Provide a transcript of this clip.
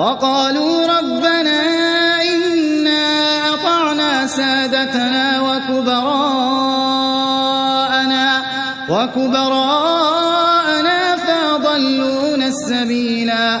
وقالوا ربنا إنا أطعنا سادتنا وكبراءنا, وكبراءنا فاضلون السبيلا